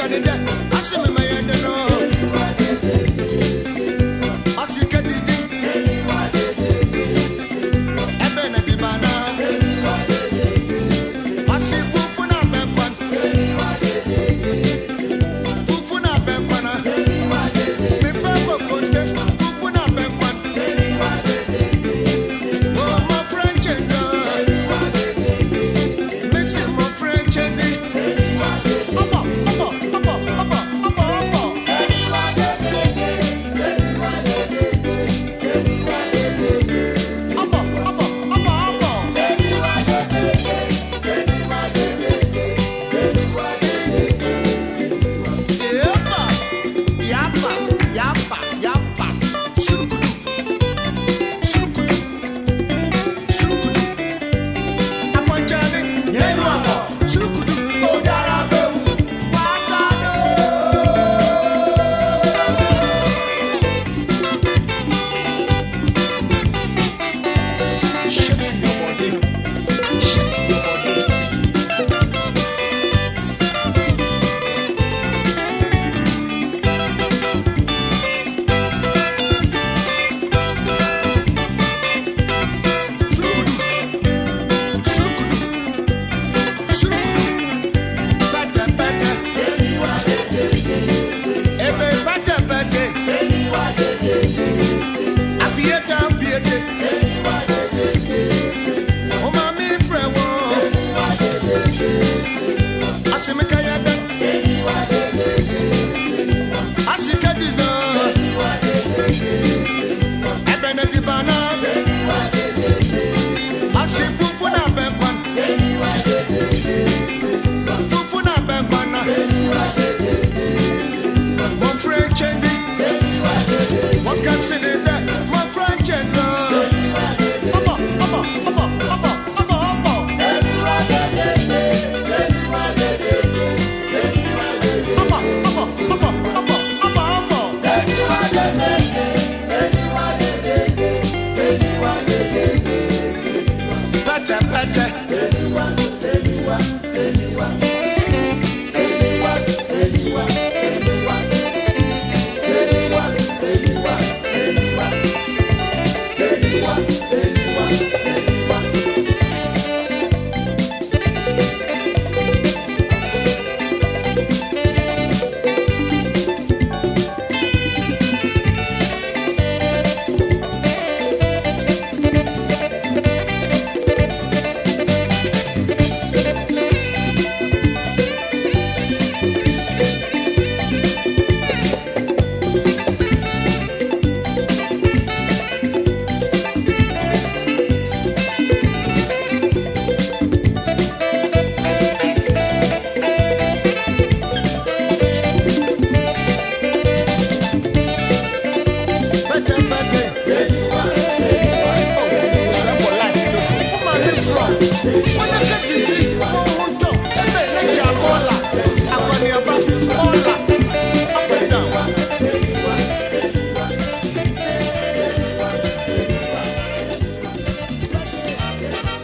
and the dead. I see se me cae pacha, pacha.